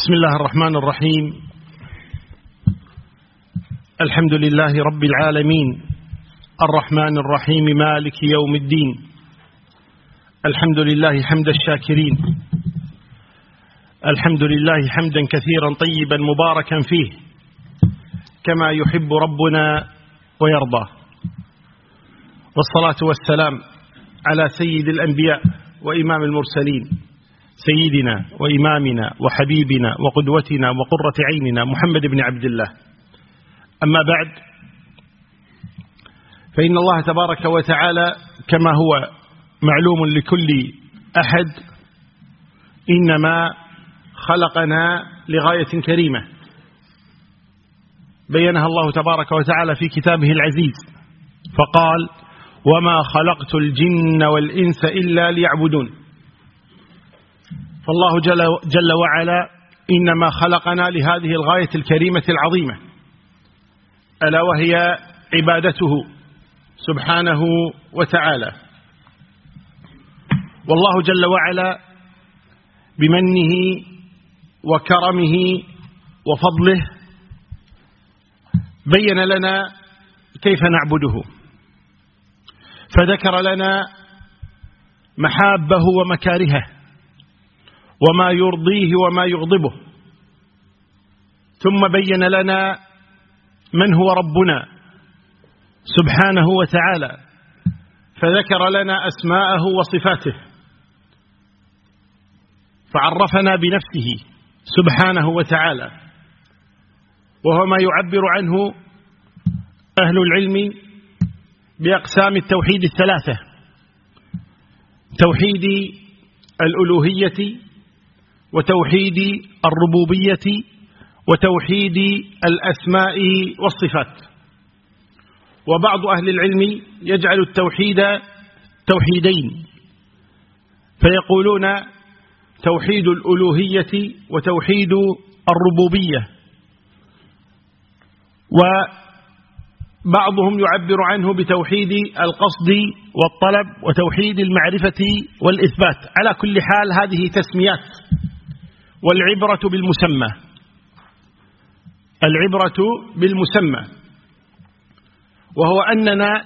بسم الله الرحمن الرحيم. الحمد لله رب العالمين. الرحمن الرحيم مالك يوم الدين. الحمد لله حمد الشاكرين. الحمد لله حمدا كثيرا طيبا مباركا فيه. كما يحب ربنا ويرضى والصلاة والسلام على سيد الأنبياء وإمام المرسلين. سيدنا وإمامنا وحبيبنا وقدوتنا وقرة عيننا محمد بن عبد الله. أما بعد فإن الله تبارك وتعالى كما هو معلوم لكل أحد إنما خلقنا لغاية كريمة. بينها الله تبارك وتعالى في كتابه العزيز. فقال وما خلقت الجن والإنس إلا ليعبدون. فالله جل, جل وعلا إنما خلقنا لهذه الغاية الكريمة العظيمة ألا وهي عبادته سبحانه وتعالى. والله جل وعلا بمنه وكرمه وفضله بين لنا كيف نعبده. فذكر لنا محابه ومكارهه. وما يرضيه وما يغضبه. ثم بين لنا من هو ربنا سبحانه وتعالى فذكر لنا أسماءه وصفاته فعرفنا بنفسه سبحانه وتعالى وهو ما يعبر عنه أهل العلم بأقسام التوحيد الثلاثة توحيد الألوهية وتوحيد الربوبية وتوحيد الأسماء والصفات. وبعض أهل العلم يجعل التوحيد توحيدين فيقولون توحيد الألوهية وتوحيد الربوبية. وبعضهم يعبر عنه بتوحيد القصد والطلب وتوحيد المعرفة والإثبات. على كل حال هذه تسميات والعبرة بالمسمى. العبرة بالمسمى. وهو أننا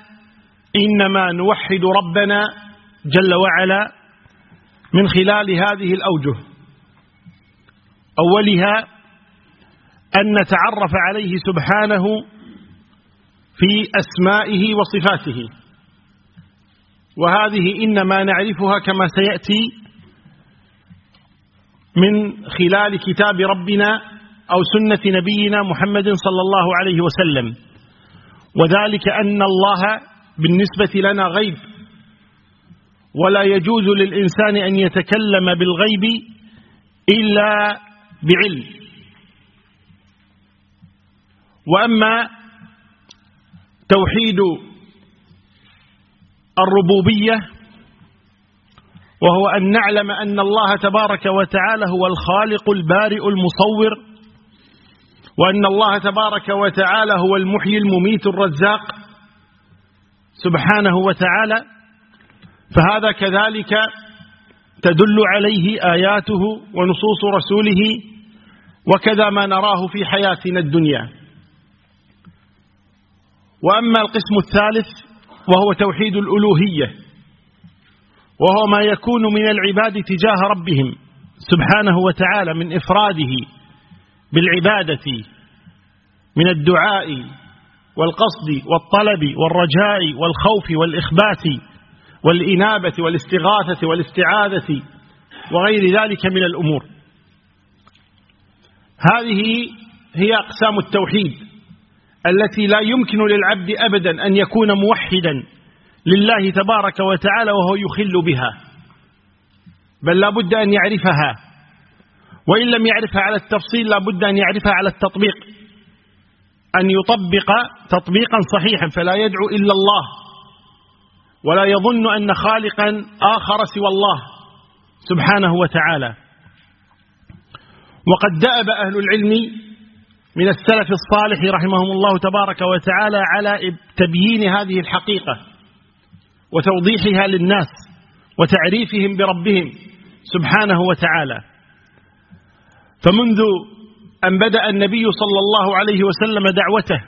إنما نوحد ربنا جل وعلا من خلال هذه الأوجه. أولها أن نتعرف عليه سبحانه في أسمائه وصفاته. وهذه إنما نعرفها كما سيأتي من خلال كتاب ربنا أو سنة نبينا محمد صلى الله عليه وسلم. وذلك أن الله بالنسبة لنا غيب. ولا يجوز للإنسان أن يتكلم بالغيب إلا بعلم. وأما توحيد الربوبية وهو أن نعلم أن الله تبارك وتعالى هو الخالق البارئ المصور وأن الله تبارك وتعالى هو المحيي المميت الرزاق سبحانه وتعالى. فهذا كذلك تدل عليه آياته ونصوص رسوله وكذا ما نراه في حياتنا الدنيا. وأما القسم الثالث وهو توحيد الألوهية. وهو ما يكون من العباد تجاه ربهم سبحانه وتعالى من إفراده بالعبادة من الدعاء والقصد والطلب والرجاء والخوف والإخبات والإنابة والاستغاثة والاستعاذة وغير ذلك من الأمور. هذه هي أقسام التوحيد التي لا يمكن للعبد أبدا أن يكون موحدا لله تبارك وتعالى وهو يخل بها. بل لا بد أن يعرفها. وإن لم يعرفها على التفصيل لا بد أن يعرفها على التطبيق. أن يطبق تطبيقا صحيحا فلا يدعو إلا الله. ولا يظن أن خالقا آخر سوى الله سبحانه وتعالى. وقد دأب أهل العلم من السلف الصالح رحمهم الله تبارك وتعالى على تبيين هذه الحقيقة. وتوضيحها للناس وتعريفهم بربهم سبحانه وتعالى. فمنذ أن بدأ النبي صلى الله عليه وسلم دعوته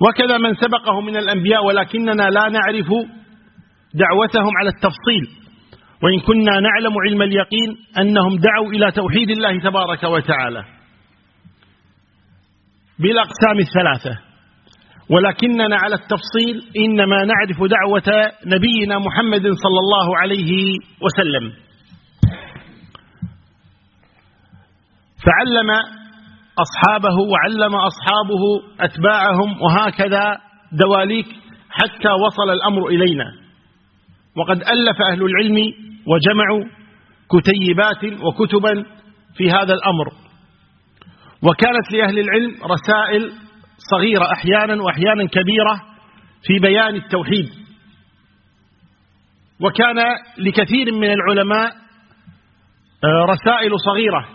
وكذا من سبقه من الأنبياء ولكننا لا نعرف دعوتهم على التفصيل. وإن كنا نعلم علم اليقين أنهم دعوا إلى توحيد الله تبارك وتعالى. بالأقسام الثلاثة ولكننا على التفصيل إنما نعرف دعوة نبينا محمد صلى الله عليه وسلم. فعلم أصحابه وعلم أصحابه أتباعهم وهكذا دواليك حتى وصل الأمر إلينا. وقد ألف أهل العلم وجمعوا كتيبات وكتبا في هذا الأمر. وكانت لأهل العلم رسائل صغيرة أحيانا وأحيانا كبيرة في بيان التوحيد. وكان لكثير من العلماء آه، رسائل صغيرة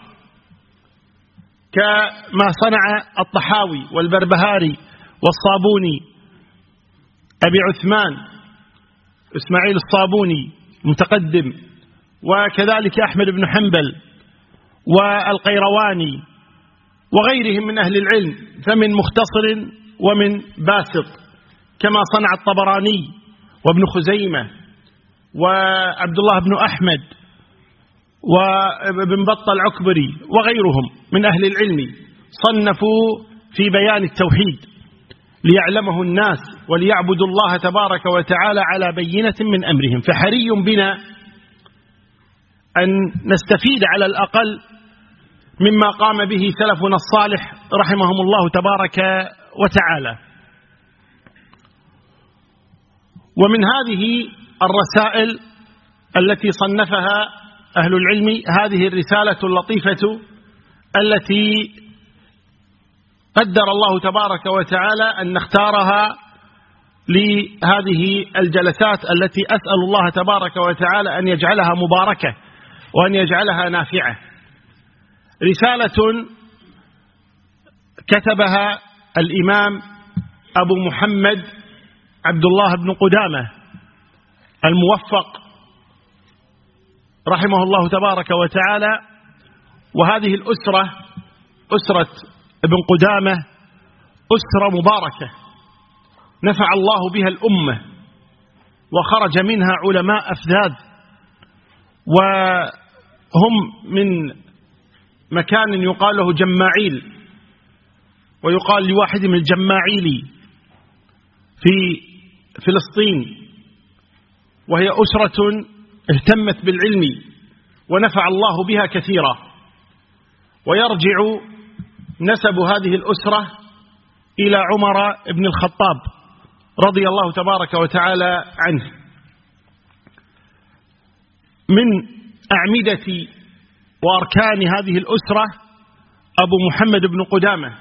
كما صنع الطحاوي والبربهاري والصابوني أبي عثمان إسماعيل الصابوني متقدم وكذلك أحمد بن حنبل والقيرواني وغيرهم من أهل العلم فمن مختصر ومن باسط كما صنع الطبراني وابن خزيمة وعبد الله بن أحمد وابن بطة العكبري وغيرهم من أهل العلم صنفوا في بيان التوحيد ليعلمه الناس وليعبدوا الله تبارك وتعالى على بينة من أمرهم. فحري بنا أن نستفيد على الأقل مما قام به سلفنا الصالح رحمهم الله تبارك وتعالى. ومن هذه الرسائل التي صنفها أهل العلم هذه الرسالة اللطيفة التي قدر الله تبارك وتعالى أن نختارها لهذه الجلسات التي أسأل الله تبارك وتعالى أن يجعلها مباركة وأن يجعلها نافعة. رسالة كتبها الإمام أبو محمد عبد الله بن قدامة الموفق رحمه الله تبارك وتعالى وهذه الأسرة أسرة ابن قدامة أسرة مباركة نفع الله بها الأمة وخرج منها علماء أفذاذ وهم من مكان يقال له جماعيل ويقال لواحد من الجماعيل في فلسطين وهي أسرة اهتمت بالعلم ونفع الله بها كثيرا ويرجع نسب هذه الأسرة إلى عمر بن الخطاب رضي الله تبارك وتعالى عنه. من أعمدة وأركان هذه الأسرة أبو محمد بن قدامة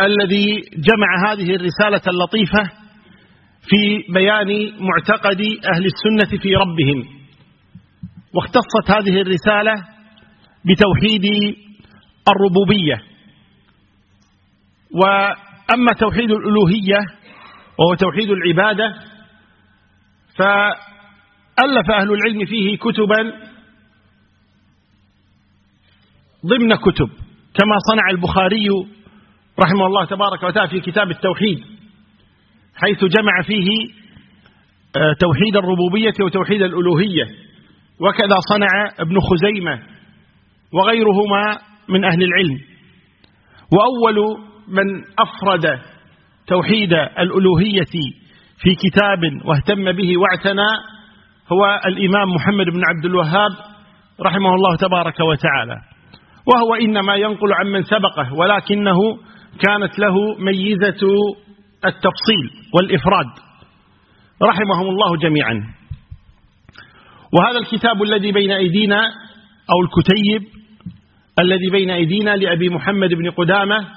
الذي جمع هذه الرسالة اللطيفة في بيان معتقد أهل السنة في ربهم واختصت هذه الرسالة بتوحيد الربوبية. وأما توحيد الألوهية وهو توحيد العبادة فألف أهل العلم فيه كتبا ضمن كتب كما صنع البخاري رحمه الله تبارك وتعالى في كتاب التوحيد حيث جمع فيه آه، توحيد الربوبية وتوحيد الألوهية وكذا صنع ابن خزيمة وغيرهما من أهل العلم. وأول من أفرد توحيد الألوهية في كتاب واهتم به واعتنى هو الإمام محمد بن عبد الوهاب رحمه الله تبارك وتعالى. وهو إنما ينقل عن من سبقه ولكنه كانت له ميزة التفصيل والإفراد. رحمهم الله جميعا. وهذا الكتاب الذي بين أيدينا أو الكتيب الذي بين أيدينا لأبي محمد بن قدامة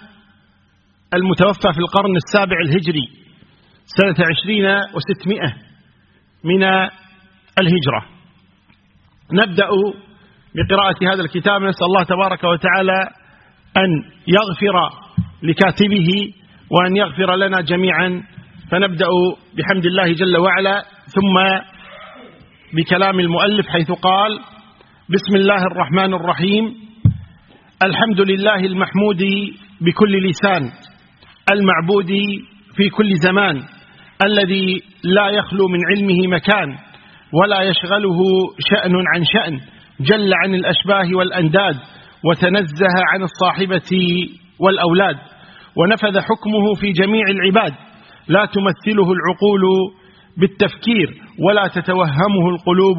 المتوفى في القرن السابع الهجري سنة عشرين وستمائة من الهجرة. نبدأ بقراءة هذا الكتاب نسأل الله تبارك وتعالى أن يغفر لكاتبه وأن يغفر لنا جميعا. فنبدأ بحمد الله جل وعلا ثم بكلام المؤلف حيث قال بسم الله الرحمن الرحيم. الحمد لله المحمود بكل لسان المعبود في كل زمان الذي لا يخلو من علمه مكان ولا يشغله شأن عن شأن. جل عن الأشباه والأنداد وتنزه عن الصاحبة والأولاد ونفذ حكمه في جميع العباد. لا تمثله العقول بالتفكير ولا تتوهمه القلوب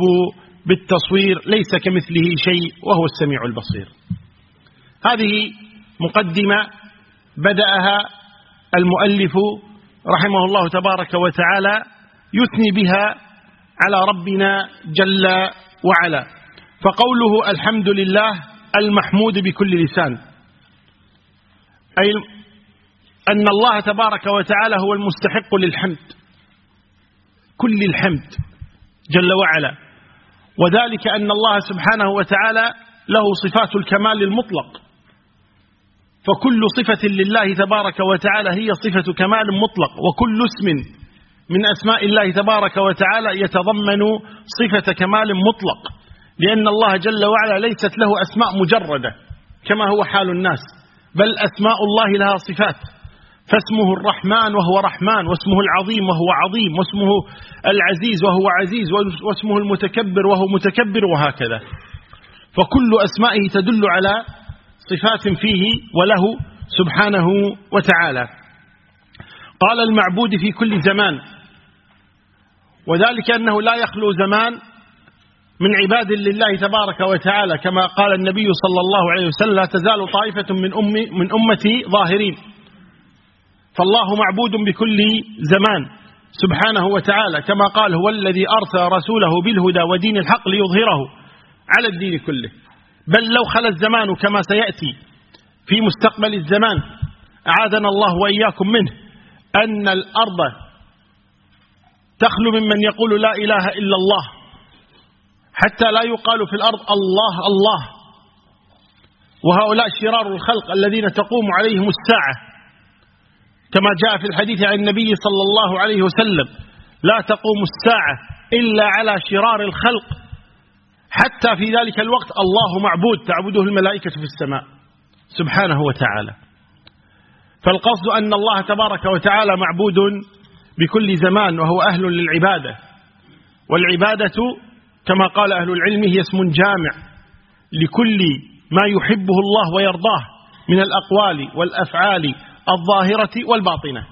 بالتصوير. ليس كمثله شيء وهو السميع البصير. هذه مقدمة بدأها المؤلف رحمه الله تبارك وتعالى يثني بها على ربنا جل وعلا. فقوله الحمد لله المحمود بكل لسان. أي أن الله تبارك وتعالى هو المستحق للحمد. كل الحمد جل وعلا. وذلك أن الله سبحانه وتعالى له صفات الكمال المطلق. فكل صفة لله تبارك وتعالى هي صفة كمال مطلق. وكل اسم من أسماء الله تبارك وتعالى يتضمن صفة كمال مطلق. لأن الله جل وعلا ليست له أسماء مجردة كما هو حال الناس بل أسماء الله لها صفات. فاسمه الرحمن وهو رحمن واسمه العظيم وهو عظيم واسمه العزيز وهو عزيز واسمه المتكبر وهو متكبر وهكذا. فكل أسمائه تدل على صفات فيه وله سبحانه وتعالى. قال المعبود في كل زمان وذلك أنه لا يخلو زمان من عباد لله تبارك وتعالى كما قال النبي صلى الله عليه وسلم لا تزال طائفة من, أمي من أمتي ظاهرين. فالله معبود بكل زمان سبحانه وتعالى كما قال هو الذي أرسل رسوله بالهدى ودين الحق ليظهره على الدين كله. بل لو خلى الزمان كما سيأتي في مستقبل الزمان أعاذنا الله وإياكم منه أن الأرض تخلو ممن يقول لا إله إلا الله حتى لا يقال في الأرض الله الله. وهؤلاء شرار الخلق الذين تقوم عليهم الساعة. كما جاء في الحديث عن النبي صلى الله عليه وسلم لا تقوم الساعة إلا على شرار الخلق. حتى في ذلك الوقت الله معبود تعبده الملائكة في السماء. سبحانه وتعالى. فالقصد أن الله تبارك وتعالى معبود بكل زمان وهو أهل للعبادة. والعبادة كما قال أهل العلم هي اسم جامع لكل ما يحبه الله ويرضاه من الأقوال والأفعال الظاهرة والباطنة.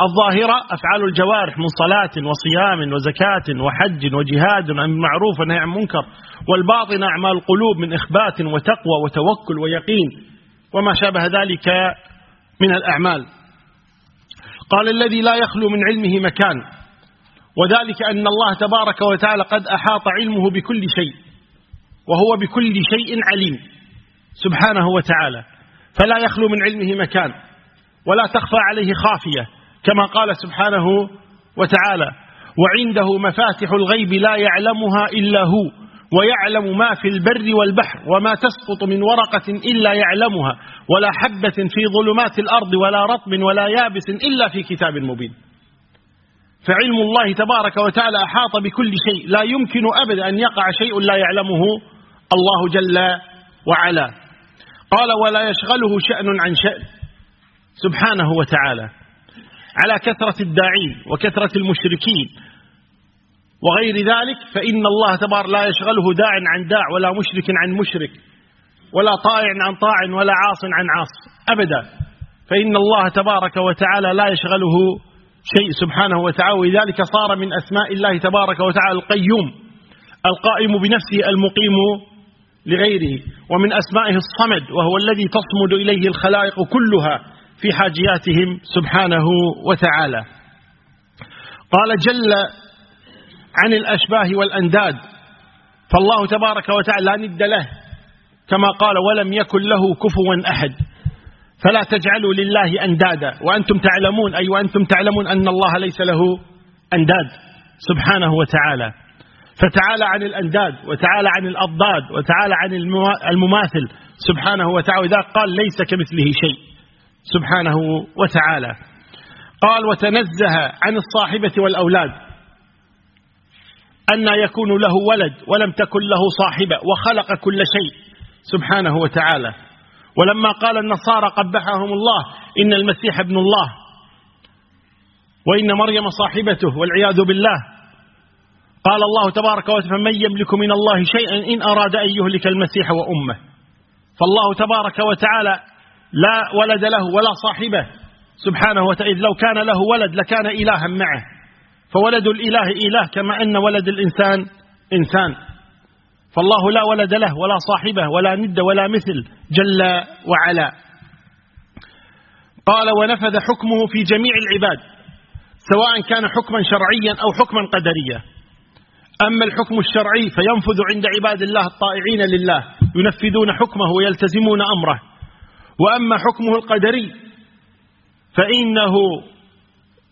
الظاهرة أفعال الجوارح من صلاة وصيام وزكاة وحج وجهاد عن معروف ونهي عن منكر. والباطنة أعمال القلوب من إخبات وتقوى وتوكل ويقين وما شابه ذلك من الأعمال. قال الذي لا يخلو من علمه مكان. وذلك أن الله تبارك وتعالى قد أحاط علمه بكل شيء وهو بكل شيء عليم سبحانه وتعالى. فلا يخلو من علمه مكان ولا تخفى عليه خافية كما قال سبحانه وتعالى وعنده مفاتح الغيب لا يعلمها إلا هو ويعلم ما في البر والبحر وما تسقط من ورقة إلا يعلمها ولا حبة في ظلمات الأرض ولا رطب ولا يابس إلا في كتاب مبين. فعلم الله تبارك وتعالى أحاط بكل شيء. لا يمكن أبدا أن يقع شيء لا يعلمه الله جل وعلا. قال ولا يشغله شأن عن شأن. سبحانه وتعالى. على كثرة الداعين وكثرة المشركين وغير ذلك فإن الله تبارك لا يشغله داع عن داع ولا مشرك عن مشرك ولا طائع عن طاع ولا عاص عن عاص أبدا. فإن الله تبارك وتعالى لا يشغله شيء سبحانه وتعالى ولذلك صار من أسماء الله تبارك وتعالى القيوم القائم بنفسه المقيم لغيره ومن أسمائه الصمد وهو الذي تصمد إليه الخلائق كلها في حاجياتهم سبحانه وتعالى. قال جل عن الأشباه والأنداد فالله تبارك وتعالى لا ند له كما قال ولم يكن له كفوا أحد فلا تجعلوا لله أندادا. وأنتم تعلمون أي وأنتم تعلمون أن الله ليس له أنداد سبحانه وتعالى. فتعالى عن الأنداد وتعالى عن الأضداد وتعالى عن المماثل سبحانه وتعالى. إذا قال ليس كمثله شيء سبحانه وتعالى. قال وتنزه عن الصاحبة والأولاد أن يكون له ولد ولم تكن له صاحبة وخلق كل شيء سبحانه وتعالى. ولما قال النصارى قبحهم الله إن المسيح ابن الله. وإن مريم صاحبته والعياذ بالله. قال الله تبارك وتعالى فمن يملك من الله شيئا إن أراد أن يهلك المسيح وأمه. فالله تبارك وتعالى لا ولد له ولا صاحبه. سبحانه وتعالى لو كان له ولد لكان إلها معه. فولد الإله إله كما أن ولد الإنسان إنسان. فالله لا ولد له ولا صاحبه ولا ند ولا مثل جل وعلا. قال ونفذ حكمه في جميع العباد سواء كان حكما شرعيا أو حكما قدريا. أما الحكم الشرعي فينفذ عند عباد الله الطائعين لله ينفذون حكمه ويلتزمون أمره. وأما حكمه القدري فإنه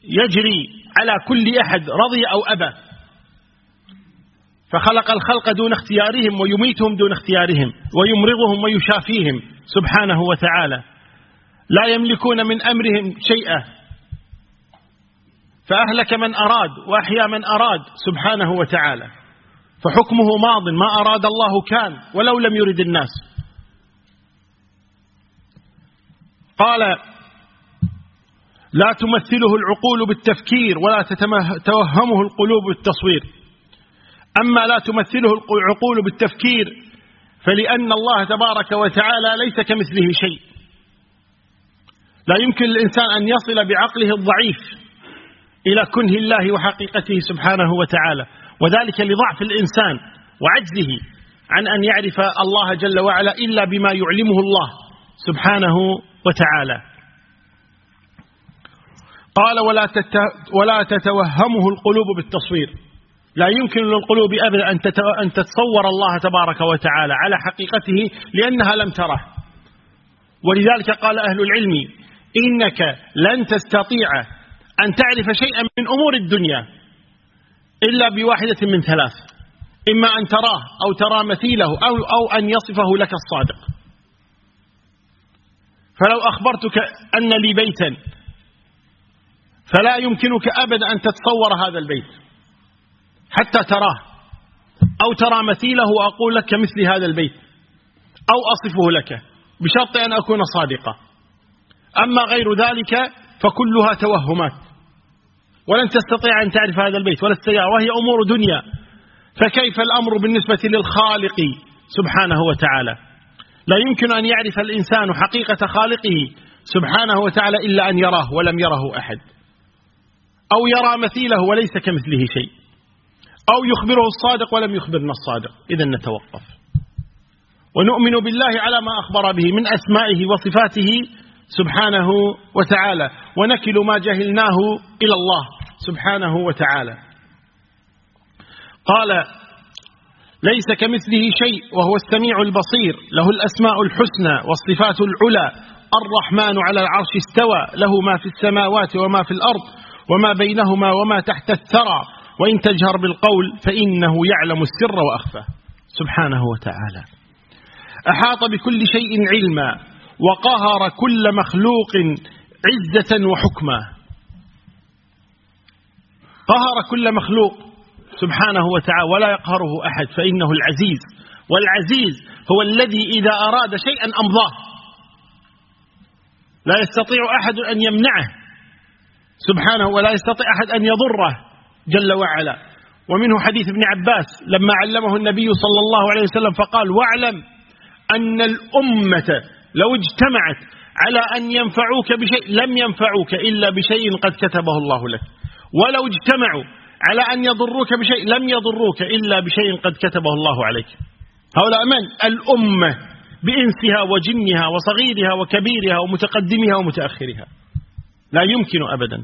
يجري على كل أحد رضي أو أبى. فخلق الخلق دون اختيارهم ويميتهم دون اختيارهم ويمرضهم ويشافيهم سبحانه وتعالى. لا يملكون من أمرهم شيئا. فأهلك من أراد وأحيا من أراد سبحانه وتعالى. فحكمه ماض ما أراد الله كان ولو لم يرد الناس. قال لا تمثله العقول بالتفكير ولا تتوهمه القلوب بالتصوير. أما لا تمثله العقول بالتفكير فلأن الله تبارك وتعالى ليس كمثله شيء. لا يمكن للإنسان أن يصل بعقله الضعيف إلى كنه الله وحقيقته سبحانه وتعالى. وذلك لضعف الإنسان وعجزه عن أن يعرف الله جل وعلا إلا بما يعلمه الله سبحانه وتعالى. قال ولا, ولا تتوهمه القلوب بالتصوير. لا يمكن للقلوب أبدا أن تتصور الله تبارك وتعالى على حقيقته لأنها لم تره. ولذلك قال أهل العلم إنك لن تستطيع أن تعرف شيئا من أمور الدنيا إلا بواحدة من ثلاث. إما أن تراه أو ترى مثيله أو, أو أن يصفه لك الصادق. فلو أخبرتك أن لي بيتا فلا يمكنك أبدا أن تتصور هذا البيت. حتى تراه. أو ترى مثيله وأقول لك مثل هذا البيت. أو أصفه لك. بشرط أن أكون صادقا. أما غير ذلك فكلها توهمات. ولن تستطيع أن تعرف هذا البيت ولا السيارة. وهي أمور دنيا. فكيف الأمر بالنسبة للخالق سبحانه وتعالى؟ لا يمكن أن يعرف الإنسان حقيقة خالقه سبحانه وتعالى إلا أن يراه ولم يره أحد. أو يرى مثيله وليس كمثله شيء. أو يخبره الصادق ولم يخبرنا الصادق. إذا نتوقف. ونؤمن بالله على ما أخبر به من أسمائه وصفاته سبحانه وتعالى. ونكل ما جهلناه إلى الله سبحانه وتعالى. قال ليس كمثله شيء وهو السميع البصير. له الأسماء الحسنى والصفات العلى. الرحمن على العرش استوى. له ما في السماوات وما في الأرض وما بينهما وما تحت الثرى. وإن تجهر بالقول فإنه يعلم السر وأخفى. سبحانه وتعالى. أحاط بكل شيء علما وقهر كل مخلوق عزة وحكما. قهر كل مخلوق سبحانه وتعالى ولا يقهره أحد فإنه العزيز. والعزيز هو الذي إذا أراد شيئا أمضاه. لا يستطيع أحد أن يمنعه. سبحانه ولا يستطيع أحد أن يضره. جل وعلا. ومنه حديث ابن عباس لما علمه النبي صلى الله عليه وسلم فقال واعلم أن الأمة لو اجتمعت على أن ينفعوك بشيء لم ينفعوك إلا بشيء قد كتبه الله لك. ولو اجتمعوا على أن يضروك بشيء لم يضروك إلا بشيء قد كتبه الله عليك. هؤلاء من؟ الأمة بإنسها وجنها وصغيرها وكبيرها ومتقدمها ومتأخرها. لا يمكن أبدا.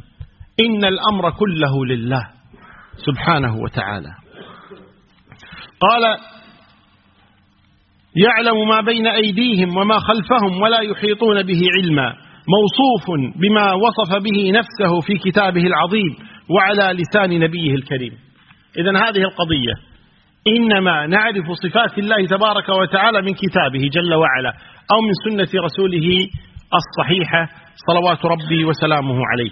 إن الأمر كله لله. سبحانه وتعالى. قال يعلم ما بين أيديهم وما خلفهم ولا يحيطون به علما. موصوف بما وصف به نفسه في كتابه العظيم وعلى لسان نبيه الكريم. إذا هذه القضية إنما نعرف صفات الله تبارك وتعالى من كتابه جل وعلا أو من سنة رسوله الصحيحة صلوات ربي وسلامه عليه.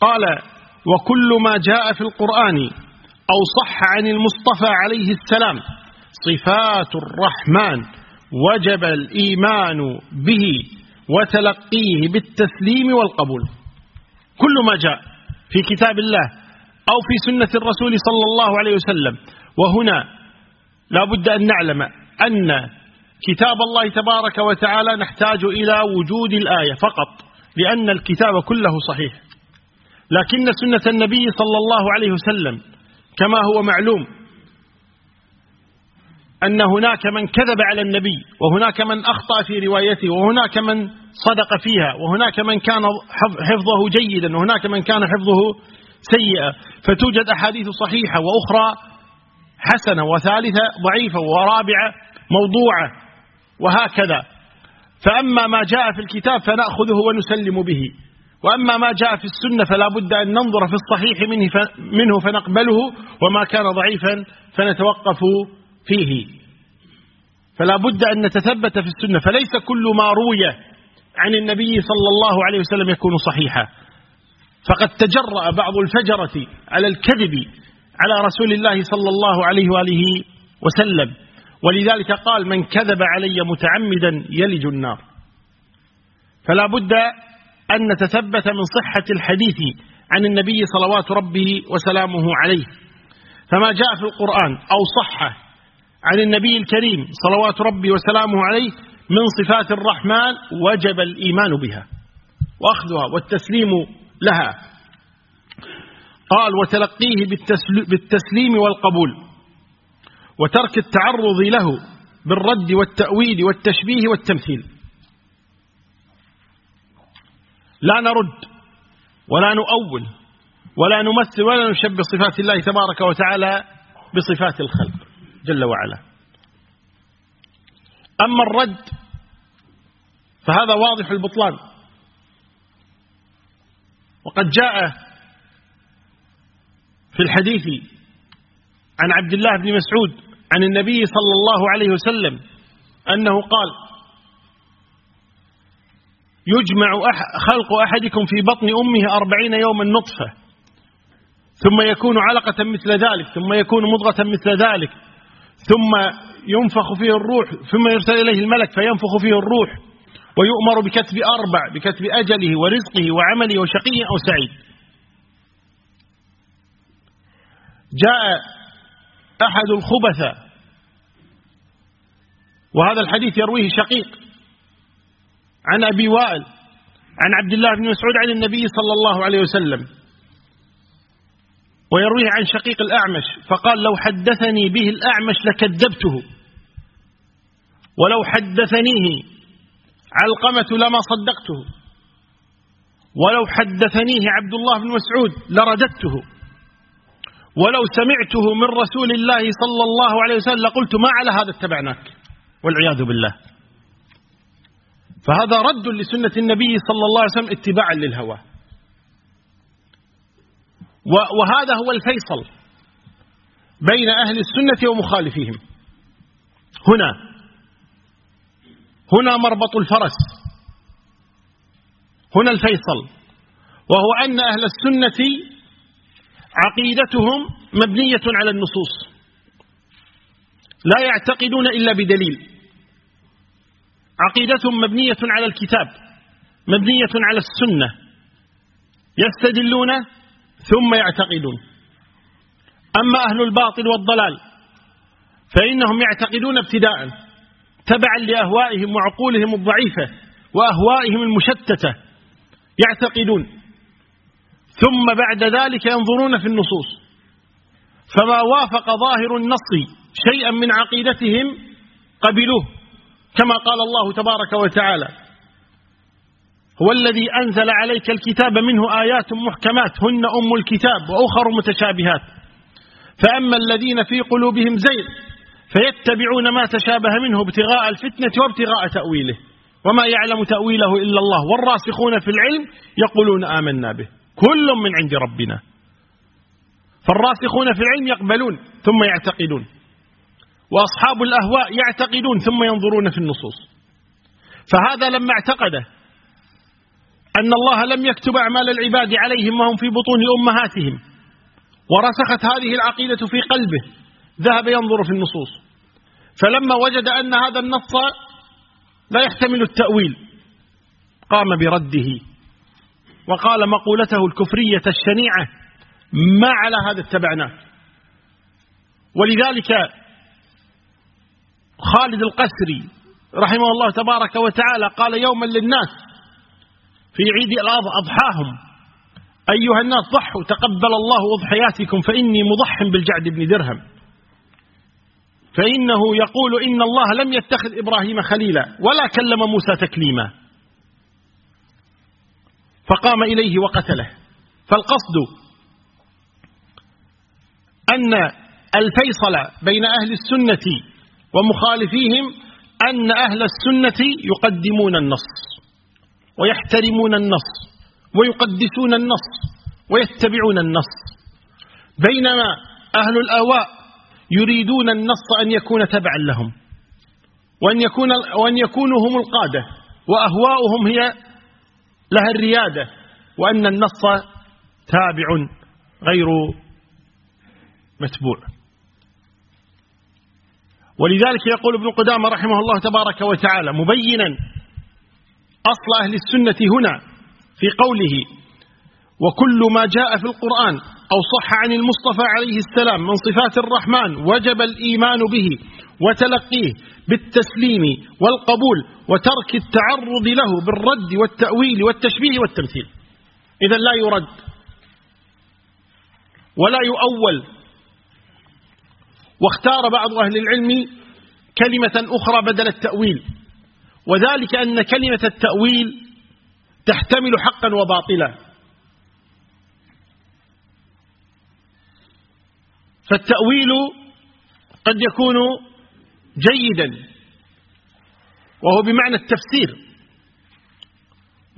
قال وكل ما جاء في القرآن أو صح عن المصطفى عليه السلام صفات الرحمن وجب الإيمان به وتلقيه بالتسليم والقبول. كل ما جاء في كتاب الله أو في سنة الرسول صلى الله عليه وسلم وهنا لا بد أن نعلم أن كتاب الله تبارك وتعالى نحتاج إلى وجود الآية فقط لأن الكتاب كله صحيح. لكن سنة النبي صلى الله عليه وسلم كما هو معلوم أن هناك من كذب على النبي وهناك من أخطأ في روايته وهناك من صدق فيها وهناك من كان حفظه جيدا وهناك من كان حفظه سيئا فتوجد أحاديث صحيحة وأخرى حسنة وثالثة ضعيفة ورابعة موضوعة وهكذا. فأما ما جاء في الكتاب فنأخذه ونسلم به. وأما ما جاء في السنة فلا بد أن ننظر في الصحيح منه فنقبله وما كان ضعيفا فنتوقف فيه. فلا بد أن نتثبت في السنة. فليس كل ما روي عن النبي صلى الله عليه وسلم يكون صحيحا. فقد تجرأ بعض الفجرة على الكذب على رسول الله صلى الله عليه وآله وسلم. ولذلك قال من كذب علي متعمدا يلج النار. فلا بد أن نتثبت من صحة الحديث عن النبي صلوات ربه وسلامه عليه. فما جاء في القرآن أو صح عن النبي الكريم صلوات ربي وسلامه عليه من صفات الرحمن وجب الإيمان بها وأخذها والتسليم لها. قال وتلقيه بالتسليم والقبول وترك التعرض له بالرد والتأويل والتشبيه والتمثيل. لا نرد ولا نؤول ولا نمثل ولا نشبه صفات الله تبارك وتعالى بصفات الخلق جل وعلا. أما الرد فهذا واضح البطلان. وقد جاء في الحديث عن عبد الله بن مسعود عن النبي صلى الله عليه وسلم أنه قال يجمع خلق أحدكم في بطن أمه أربعين يوما نطفة. ثم يكون علقة مثل ذلك ثم يكون مضغة مثل ذلك. ثم ينفخ فيه الروح ثم يرسل إليه الملك فينفخ فيه الروح. ويؤمر بكتب أربع بكتب أجله ورزقه وعمله وشقي أو سعيد. جاء أحد الخبث وهذا الحديث يرويه شقيق. عن أبي وائل عن عبد الله بن مسعود عن النبي صلى الله عليه وسلم ويرويه عن شقيق الأعمش فقال لو حدثني به الأعمش لكذبته ولو حدثنيه علقمة لما صدقته ولو حدثنيه عبد الله بن مسعود لرددته ولو سمعته من رسول الله صلى الله عليه وسلم لقلت ما على هذا اتبعناك والعياذ بالله. فهذا رد لسنة النبي صلى الله عليه وسلم اتباعا للهوى. وهذا هو الفيصل بين أهل السنة ومخالفيهم. هنا هنا مربط الفرس. هنا الفيصل. وهو أن أهل السنة عقيدتهم مبنية على النصوص. لا يعتقدون إلا بدليل. عقيدتهم مبنية على الكتاب مبنية على السنة. يستدلون ثم يعتقدون. أما أهل الباطل والضلال فإنهم يعتقدون ابتداء تبعا لأهوائهم وعقولهم الضعيفة وأهوائهم المشتتة. يعتقدون. ثم بعد ذلك ينظرون في النصوص. فما وافق ظاهر النص شيئا من عقيدتهم قبلوه. كما قال الله تبارك وتعالى هو الذي أنزل عليك الكتاب منه آيات محكمات هن أم الكتاب وأخر متشابهات. فأما الذين في قلوبهم زيغ فيتبعون ما تشابه منه ابتغاء الفتنة وابتغاء تأويله. وما يعلم تأويله إلا الله والراسخون في العلم يقولون آمنا به. كل من عند ربنا. فالراسخون في العلم يقبلون ثم يعتقدون. وأصحاب الأهواء يعتقدون ثم ينظرون في النصوص. فهذا لما اعتقده أن الله لم يكتب أعمال العباد عليهم وهم في بطون أمهاتهم ورسخت هذه العقيدة في قلبه ذهب ينظر في النصوص. فلما وجد أن هذا النص لا يحتمل التأويل قام برده وقال مقولته الكفرية الشنيعة ما على هذا اتبعناه. ولذلك خالد القسري رحمه الله تبارك وتعالى قال يوما للناس في عيد أضحاهم. أيها الناس ضحوا تقبل الله أضحياتكم فإني مضح بالجعد بن درهم. فإنه يقول إن الله لم يتخذ إبراهيم خليلا ولا كلم موسى تكليما. فقام إليه وقتله. فالقصد أن الفيصل بين أهل السنة ومخالفيهم أن أهل السنة يقدمون النص ويحترمون النص ويقدسون النص ويتبعون النص. بينما أهل الآواء يريدون النص أن يكون تبعا لهم وأن, يكون وأن يكونوا هم القادة وأهواؤهم هي لها الريادة وأن النص تابع غير متبوع. ولذلك يقول ابن قدامة رحمه الله تبارك وتعالى مبينا أصل أهل السنة هنا في قوله وكل ما جاء في القرآن أو صح عن المصطفى عليه السلام من صفات الرحمن وجب الإيمان به وتلقيه بالتسليم والقبول وترك التعرض له بالرد والتأويل والتشبيه والتمثيل. إذا لا يرد ولا يؤول واختار بعض أهل العلم كلمة أخرى بدل التأويل. وذلك أن كلمة التأويل تحتمل حقا وباطلا. فالتأويل قد يكون جيدا وهو بمعنى التفسير.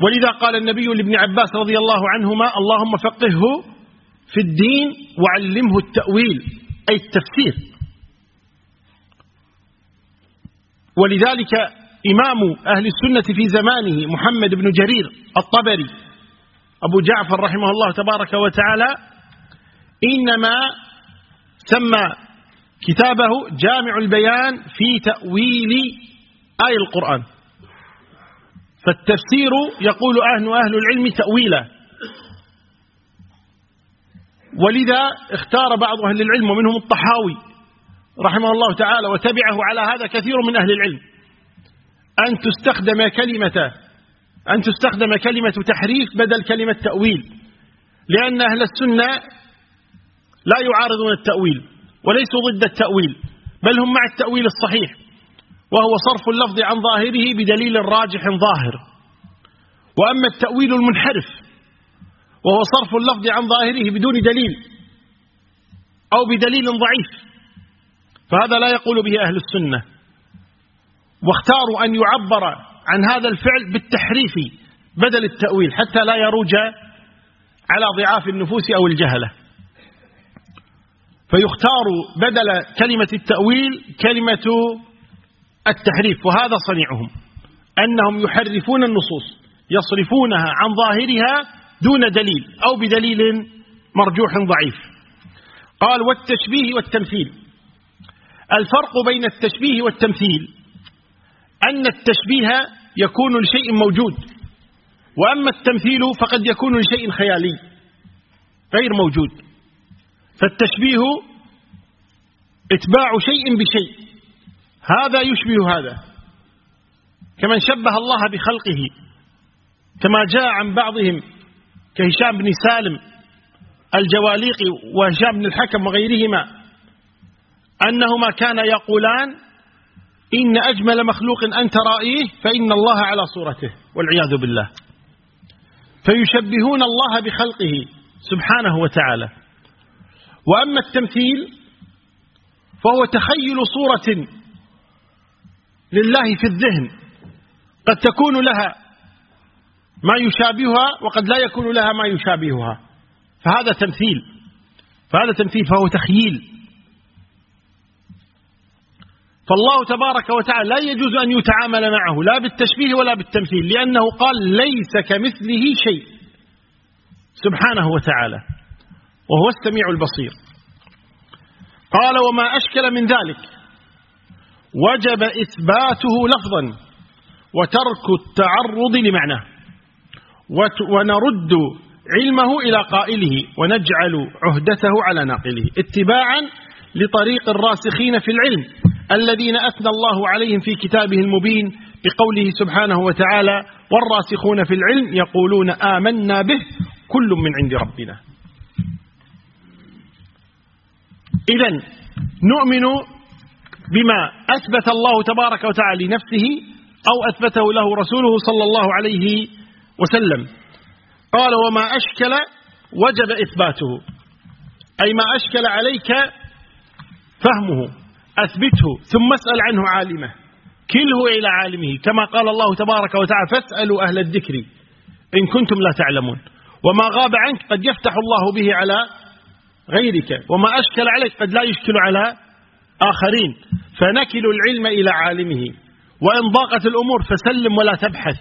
ولذا قال النبي لابن عباس رضي الله عنهما اللهم فقهه في الدين وعلمه التأويل. أي التفسير. ولذلك إمام أهل السنة في زمانه محمد بن جرير الطبري أبو جعفر رحمه الله تبارك وتعالى إنما سمى كتابه جامع البيان في تأويل آي القرآن. فالتفسير يقول أهل أهل العلم تأويلا. ولذا اختار بعض أهل العلم ومنهم الطحاوي رحمه الله تعالى وتبعه على هذا كثير من أهل العلم. أن تستخدم كلمة أن تستخدم كلمة تحريف بدل كلمة تأويل. لأن أهل السنة لا يعارضون التأويل وليسوا ضد التأويل بل هم مع التأويل الصحيح. وهو صرف اللفظ عن ظاهره بدليل راجح ظاهر. وأما التأويل المنحرف وهو صرف اللفظ عن ظاهره بدون دليل أو بدليل ضعيف. فهذا لا يقول به أهل السنة. واختاروا أن يعبر عن هذا الفعل بالتحريف بدل التأويل حتى لا يروج على ضعاف النفوس أو الجهلة. فيختار بدل كلمة التأويل كلمة التحريف وهذا صنيعهم. أنهم يحرفون النصوص يصرفونها عن ظاهرها دون دليل أو بدليل مرجوح ضعيف. قال والتشبيه والتمثيل. الفرق بين التشبيه والتمثيل. أن التشبيه يكون لشيء موجود وأما التمثيل فقد يكون لشيء خيالي غير موجود. فالتشبيه إتباع شيء بشيء. هذا يشبه هذا. كمن شبه الله بخلقه كما جاء عن بعضهم كهشام بن سالم الجواليقي وهشام بن الحكم وغيرهما. أنهما كانا يقولان إن أجمل مخلوق أنت رأيه فإن الله على صورته والعياذ بالله. فيشبهون الله بخلقه سبحانه وتعالى. وأما التمثيل فهو تخيل صورة لله في الذهن. قد تكون لها ما يشابهها وقد لا يكون لها ما يشابهها. فهذا تمثيل. فهذا تمثيل فهو تخييل. فالله تبارك وتعالى لا يجوز أن يتعامل معه لا بالتشبيه ولا بالتمثيل لأنه قال ليس كمثله شيء. سبحانه وتعالى وهو السميع البصير. قال وما أشكل من ذلك وجب إثباته لفظا وترك التعرض لمعناه ونرد علمه إلى قائله ونجعل عهدته على ناقله اتباعا لطريق الراسخين في العلم. الذين أثنى الله عليهم في كتابه المبين بقوله سبحانه وتعالى والراسخون في العلم يقولون آمنا به كل من عند ربنا. إذا نؤمن بما أثبت الله تبارك وتعالى لنفسه أو أثبته له رسوله صلى الله عليه وسلم. قال وما أشكل وجب إثباته أي ما أشكل عليك فهمه. أثبته ثم اسأل عنه عالمه. كله إلى عالمه. كما قال الله تبارك وتعالى فاسألوا أهل الذكر إن كنتم لا تعلمون. وما غاب عنك قد يفتح الله به على غيرك وما أشكل عليك قد لا يشكل على آخرين. فنكل العلم إلى عالمه. وإن ضاقت الأمور فسلم ولا تبحث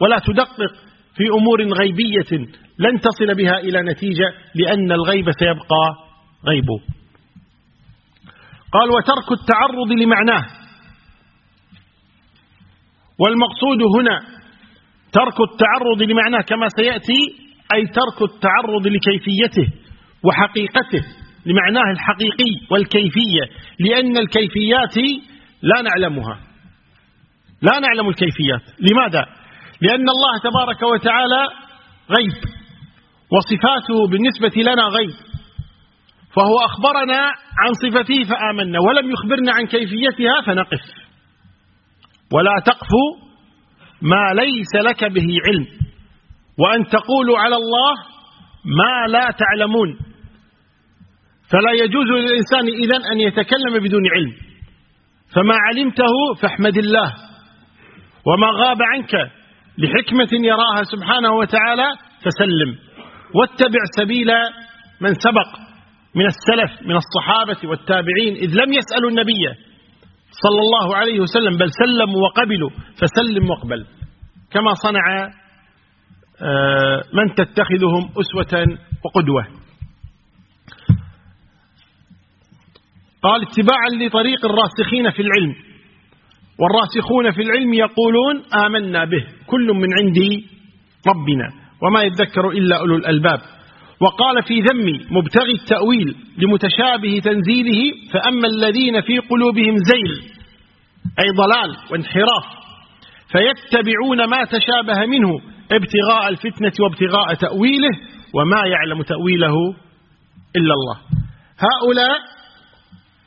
ولا تدقق في أمور غيبية لن تصل بها إلى نتيجة لأن الغيب سيبقى غيبه. قال وترك التعرض لمعناه. والمقصود هنا ترك التعرض لمعناه كما سيأتي أي ترك التعرض لكيفيته وحقيقته لمعناه الحقيقي والكيفية لأن الكيفيات لا نعلمها. لا نعلم الكيفيات. لماذا؟ لأن الله تبارك وتعالى غيب وصفاته بالنسبة لنا غيب. فهو أخبرنا عن صفته فآمنا ولم يخبرنا عن كيفيتها فنقف. ولا تقف ما ليس لك به علم وأن تقولوا على الله ما لا تعلمون. فلا يجوز للإنسان إذن أن يتكلم بدون علم. فما علمته فاحمد الله. وما غاب عنك لحكمة يراها سبحانه وتعالى فسلم. واتبع سبيل من سبق. من السلف من الصحابة والتابعين إذ لم يسألوا النبي صلى الله عليه وسلم بل سلموا وقبلوا فسلم واقبل. كما صنع آه، من تتخذهم أسوة وقدوة. قال اتباعا لطريق الراسخين في العلم. والراسخون في العلم يقولون آمنا به كل من عندي ربنا وما يذكر إلا أولو الألباب. وقال في ذم مبتغي التأويل لمتشابه تنزيله فأما الذين في قلوبهم زيغ أي ضلال وانحراف فيتبعون ما تشابه منه ابتغاء الفتنة وابتغاء تأويله وما يعلم تأويله إلا الله. هؤلاء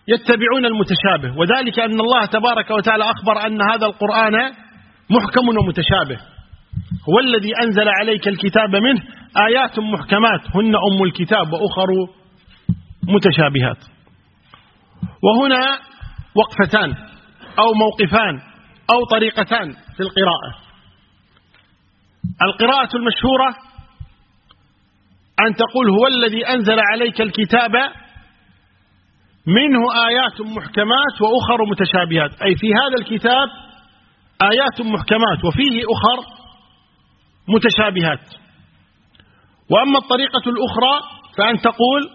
يتبعون المتشابه وذلك أن الله تبارك وتعالى أخبر أن هذا القرآن محكم ومتشابه. هو الذي أنزل عليك الكتاب منه آيات محكمات. هن أم الكتاب وأخر متشابهات. وهنا وقفتان أو موقفان أو طريقتان في القراءة. القراءة المشهورة أن تقول هو الذي أنزل عليك الكتاب منه آيات محكمات وأخر متشابهات. أي في هذا الكتاب آيات محكمات وفيه أخر متشابهات. وأما الطريقة الأخرى فأن تقول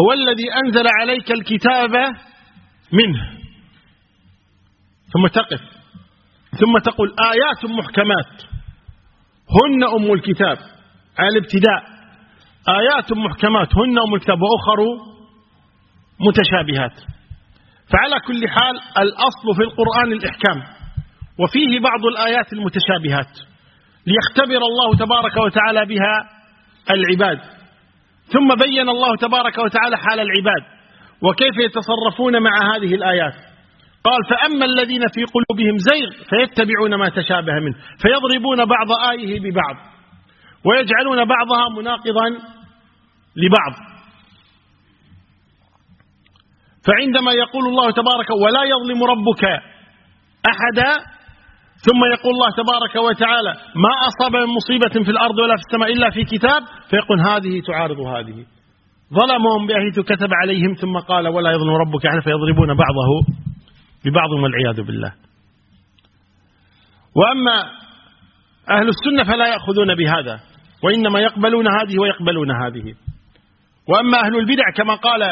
هو الذي أنزل عليك الكتاب منه. ثم تقف. ثم تقول آيات محكمات. هن أم الكتاب. على الابتداء. آيات محكمات. هن أم الكتاب. وأخر متشابهات. فعلى كل حال الأصل في القرآن الإحكام. وفيه بعض الآيات المتشابهات. ليختبر الله تبارك وتعالى بها العباد. ثم بين الله تبارك وتعالى حال العباد. وكيف يتصرفون مع هذه الآيات؟ قال فأما الذين في قلوبهم زيغ فيتبعون ما تشابه منه فيضربون بعض آية ببعض ويجعلون بعضها مناقضا لبعض. فعندما يقول الله تبارك ولا يظلم ربك أحدا ثم يقول الله تبارك وتعالى ما أصاب من مصيبة في الأرض ولا في السماء إلا في كتاب. فيقول هذه تعارض هذه. ظلمهم بأهيت كتب عليهم ثم قال ولا يظلم ربك أحد فيضربون بعضه ببعض والعياذ بالله. وأما أهل السنة فلا يأخذون بهذا وإنما يقبلون هذه ويقبلون هذه. وأما أهل البدع كما قال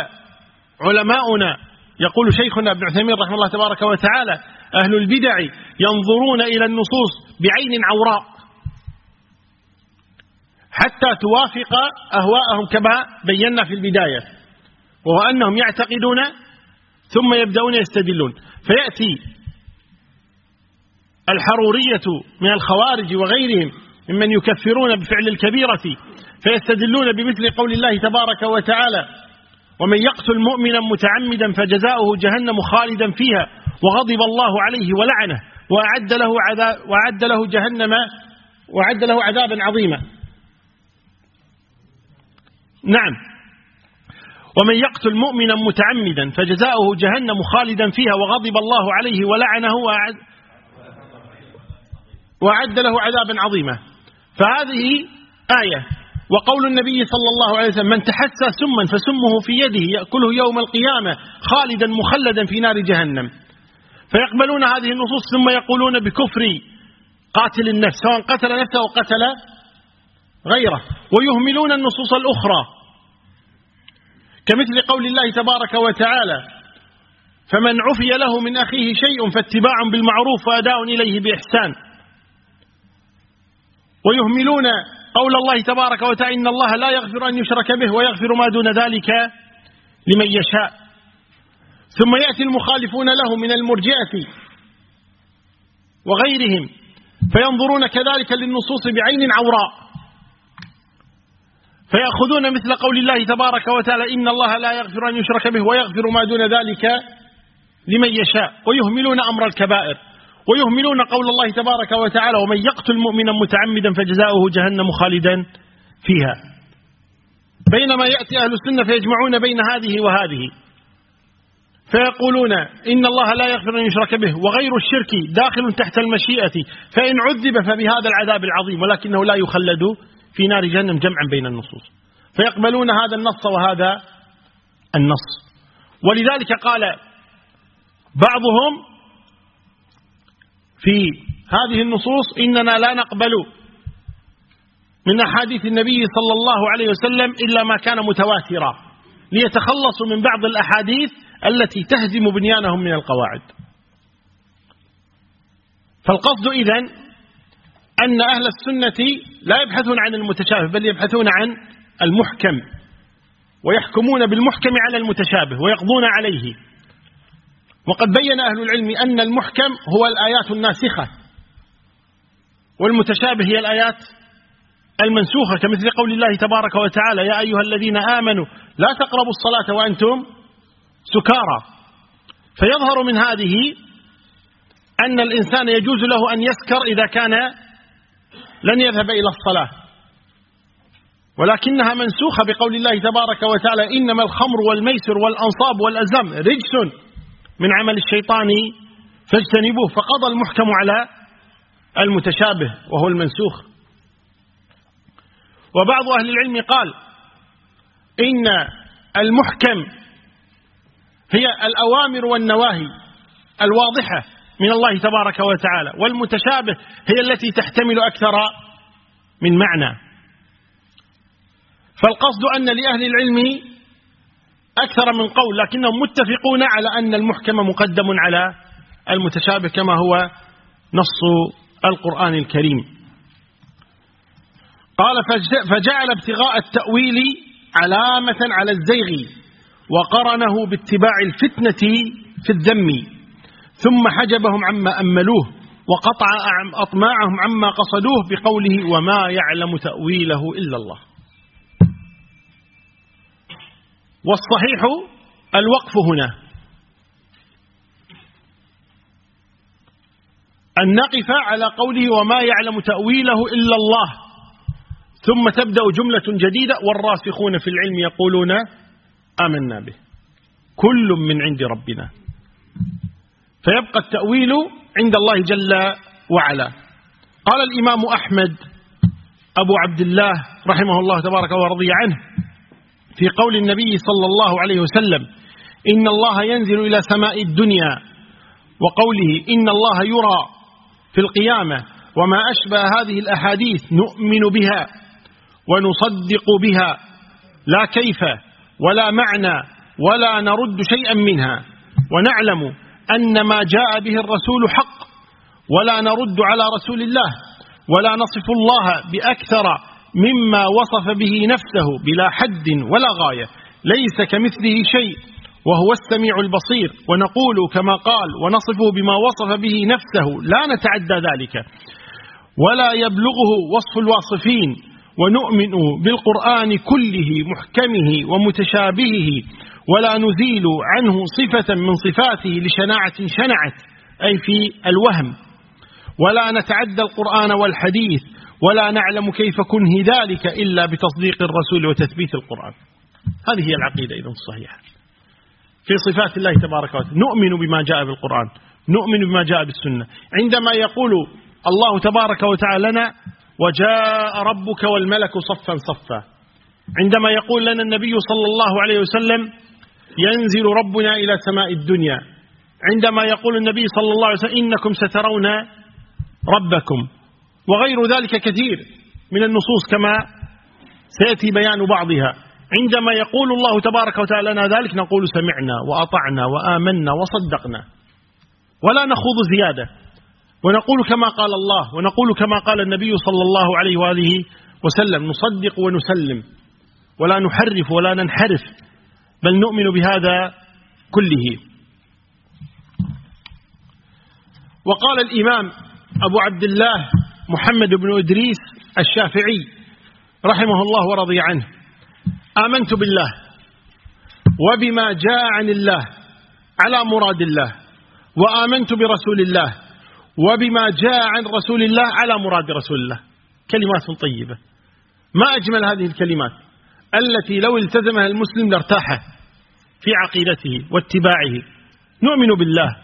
علماؤنا يقول شيخنا ابن عثيمين رحمه الله تبارك وتعالى أهل البدع ينظرون إلى النصوص بعين عوراء. حتى توافق أهواءهم كما بينا في البداية وهو أنهم يعتقدون ثم يبدأون يستدلون. فيأتي الحرورية من الخوارج وغيرهم ممن يكفرون بفعل الكبيرة فيستدلون بمثل قول الله تبارك وتعالى ومن يقتل مؤمنا متعمدا فجزاؤه جهنم خالدا فيها وغضب الله عليه ولعنه وأعد له, عذاب وأعد له جهنم وأعد له عذابا عظيما. نعم. ومن يقتل مؤمنا متعمدا فجزاؤه جهنم خالدا فيها وغضب الله عليه ولعنه وأعد, وأعد له عذابا عظيما. فهذه آية وقول النبي صلى الله عليه وسلم من تحسى سما فسمه في يده يأكله يوم القيامة خالدا مخلدا في نار جهنم. فيقبلون هذه النصوص ثم يقولون بكفر قاتل النفس سواء قتل نفسه أو قتل غيره. ويهملون النصوص الأخرى كمثل قول الله تبارك وتعالى فمن عفي له من أخيه شيء فاتباع بالمعروف وأداء إليه بإحسان. ويهملون قول الله تبارك وتعالى إن الله لا يغفر أن يشرك به ويغفر ما دون ذلك لمن يشاء. ثم يأتي المخالفون له من المرجئة وغيرهم فينظرون كذلك للنصوص بعين عوراء. فيأخذون مثل قول الله تبارك وتعالى إن الله لا يغفر أن يشرك به ويغفر ما دون ذلك لمن يشاء ويهملون أمر الكبائر. ويهملون قول الله تبارك وتعالى ومن يقتل مؤمنا متعمدا فجزاؤه جهنم خالدا فيها. بينما يأتي أهل السنة فيجمعون بين هذه وهذه. فيقولون إن الله لا يغفر أن يشرك به وغير الشرك داخل تحت المشيئة. فإن عذب فبهذا العذاب العظيم ولكنه لا يخلد في نار جهنم جمعا بين النصوص. فيقبلون هذا النص وهذا النص. ولذلك قال بعضهم في هذه النصوص إننا لا نقبل من أحاديث النبي صلى الله عليه وسلم إلا ما كان متواترا ليتخلصوا من بعض الأحاديث التي تهزم بنيانهم من القواعد. فالقصد إذن أن أهل السنة لا يبحثون عن المتشابه بل يبحثون عن المحكم ويحكمون بالمحكم على المتشابه ويقضون عليه. وقد بين أهل العلم أن المحكم هو الآيات الناسخة والمتشابه هي الآيات المنسوخة كمثل قول الله تبارك وتعالى يا أيها الذين آمنوا لا تقربوا الصلاة وأنتم سكارى. فيظهر من هذه أن الإنسان يجوز له أن يسكر إذا كان لن يذهب إلى الصلاة. ولكنها منسوخة بقول الله تبارك وتعالى إنما الخمر والميسر والأنصاب والأزلام رجس. من عمل الشيطان فاجتنبوه. فقضى المحكم على المتشابه وهو المنسوخ. وبعض أهل العلم قال إن المحكم هي الأوامر والنواهي الواضحة من الله تبارك وتعالى والمتشابه هي التي تحتمل أكثر من معنى. فالقصد أن لأهل العلم أكثر من قول لكنهم متفقون على أن المحكم مقدم على المتشابه كما هو نص القرآن الكريم. قال فجعل ابتغاء التأويل علامة على الزيغ وقرنه باتباع الفتنة في الذم ثم حجبهم عما أملوه وقطع أطماعهم عما قصدوه بقوله وما يعلم تأويله إلا الله. والصحيح الوقف هنا. أن نقف على قوله وما يعلم تأويله إلا الله. ثم تبدأ جملة جديدة والراسخون في العلم يقولون آمنا به. كل من عند ربنا. فيبقى التأويل عند الله جل وعلا. قال الإمام أحمد أبو عبد الله رحمه الله تبارك ورضي عنه في قول النبي صلى الله عليه وسلم إن الله ينزل إلى سماء الدنيا وقوله إن الله يرى في القيامة وما أشبه هذه الأحاديث نؤمن بها ونصدق بها لا كيف ولا معنى ولا نرد شيئا منها. ونعلم أن ما جاء به الرسول حق ولا نرد على رسول الله ولا نصف الله بأكثر مما وصف به نفسه بلا حد ولا غاية. ليس كمثله شيء وهو السميع البصير. ونقول كما قال ونصفه بما وصف به نفسه. لا نتعدى ذلك. ولا يبلغه وصف الواصفين. ونؤمن بالقرآن كله محكمه ومتشابهه. ولا نزيل عنه صفة من صفاته لشناعة شنعت أي في الوهم. ولا نتعدى القرآن والحديث. ولا نعلم كيف كنه ذلك إلا بتصديق الرسول وتثبيت القرآن. هذه هي العقيدة إذن الصحيحة. في صفات الله تبارك وتعالى نؤمن بما جاء بالقرآن نؤمن بما جاء بالسنة. عندما يقول الله تبارك وتعالى لنا وجاء ربك والملك صفا صفا. عندما يقول لنا النبي صلى الله عليه وسلم ينزل ربنا إلى سماء الدنيا. عندما يقول النبي صلى الله عليه وسلم إنكم سترون ربكم. وغير ذلك كثير من النصوص كما سيأتي بيان بعضها. عندما يقول الله تبارك وتعالى لنا ذلك نقول سمعنا وأطعنا وآمنا وصدقنا. ولا نخوض زيادة. ونقول كما قال الله ونقول كما قال النبي صلى الله عليه وآله وسلم نصدق ونسلم. ولا نحرف ولا ننحرف بل نؤمن بهذا كله. وقال الإمام أبو عبد الله محمد بن إدريس الشافعي رحمه الله ورضي عنه. آمنت بالله وبما جاء عن الله على مراد الله وآمنت برسول الله وبما جاء عن رسول الله على مراد رسول الله. كلمات طيبة. ما أجمل هذه الكلمات التي لو التزمها المسلم لارتاح في عقيدته واتباعه. نؤمن بالله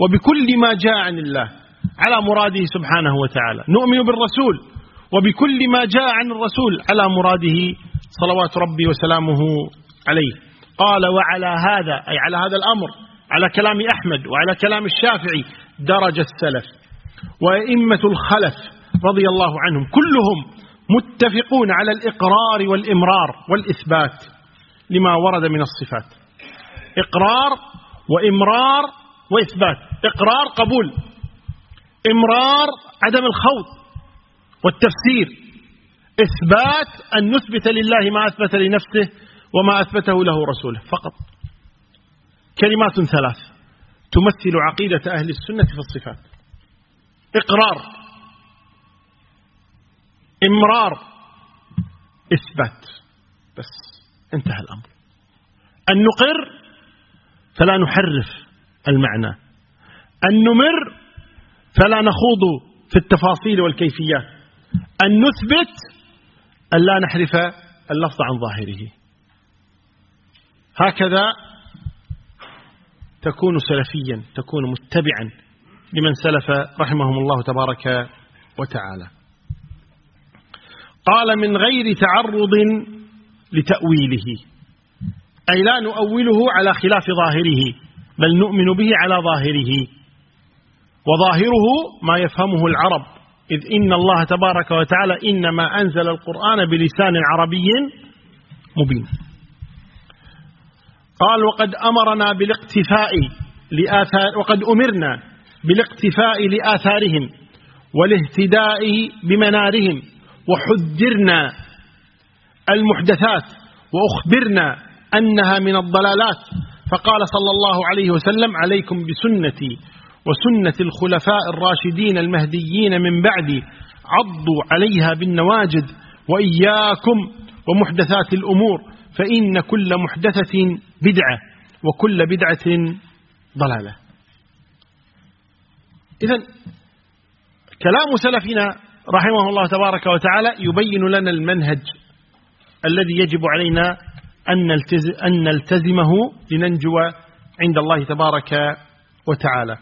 وبكل ما جاء عن الله. على مراده سبحانه وتعالى. نؤمن بالرسول وبكل ما جاء عن الرسول على مراده صلوات ربي وسلامه عليه. قال وعلى هذا أي على هذا الأمر على كلام أحمد وعلى كلام الشافعي درج السلف. وأئمة الخلف رضي الله عنهم كلهم متفقون على الإقرار والإمرار والإثبات لما ورد من الصفات. إقرار وإمرار وإثبات. إقرار قبول. إمرار عدم الخوض والتفسير. إثبات أن نثبت لله ما أثبت لنفسه وما أثبته له رسوله. فقط. كلمات ثلاث. تمثل عقيدة أهل السنة في الصفات. إقرار. إمرار. إثبات. بس. انتهى الأمر. أن نقر فلا نحرف المعنى. أن نمر فلا نخوض في التفاصيل والكيفيات. أن نثبت أن لا نحرف اللفظ عن ظاهره. هكذا تكون سلفيا تكون متبعا لمن سلف رحمهم الله تبارك وتعالى. قال من غير تعرض لتأويله. أي لا نؤوله على خلاف ظاهره بل نؤمن به على ظاهره. وظاهره ما يفهمه العرب. إذ إن الله تبارك وتعالى إنما أنزل القرآن بلسان عربي مبين. قال وقد أمرنا بالاقتفاء لآثار وقد أمرنا بالاقتفاء لآثارهم والاهتداء بمنارهم وحذرنا المحدثات وأخبرنا أنها من الضلالات. فقال صلى الله عليه وسلم عليكم بسنتي وسنة الخلفاء الراشدين المهديين من بعدي عضوا عليها بالنواجد وإياكم ومحدثات الأمور فإن كل محدثة بدعة وكل بدعة ضلالة. إذا كلام سلفنا رحمه الله تبارك وتعالى يبين لنا المنهج الذي يجب علينا أن نلتزمه لننجو عند الله تبارك وتعالى.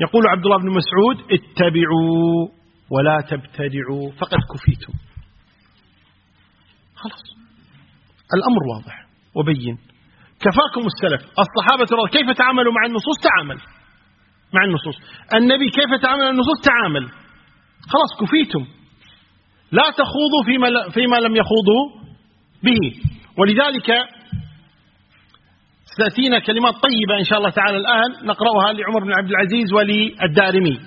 يقول عبد الله بن مسعود اتبعوا ولا تبتدعوا فقد كفيتم. خلاص. الأمر واضح وبين. كفاكم السلف. الصحابة كيف تعاملوا مع النصوص؟ تعامل. مع النصوص. النبي كيف تعامل مع النصوص؟ تعامل. خلاص كفيتم. لا تخوضوا فيما, فيما لم يخوضوا به. ولذلك ستأتينا كلمات طيبة إن شاء الله تعالى الآن نقرأها لعمر بن عبد العزيز وللدارمي.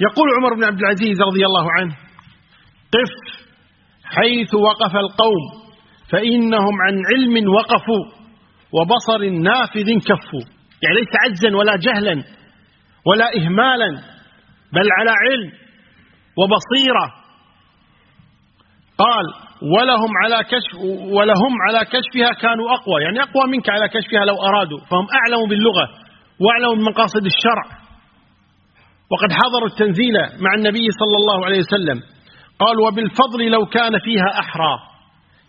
يقول عمر بن عبد العزيز رضي الله عنه قف حيث وقف القوم فإنهم عن علم وقفوا وبصر نافذ كفوا. يعني ليس عجزا ولا جهلا ولا إهمالا بل على علم وبصيرة. قال ولهم على كشف ولهم على كشفها كانوا أقوى يعني أقوى منك على كشفها لو أرادوا فهم أعلم باللغة وأعلم بمقاصد الشرع. وقد حضروا التنزيل مع النبي صلى الله عليه وسلم قال وبالفضل لو كان فيها أحرى.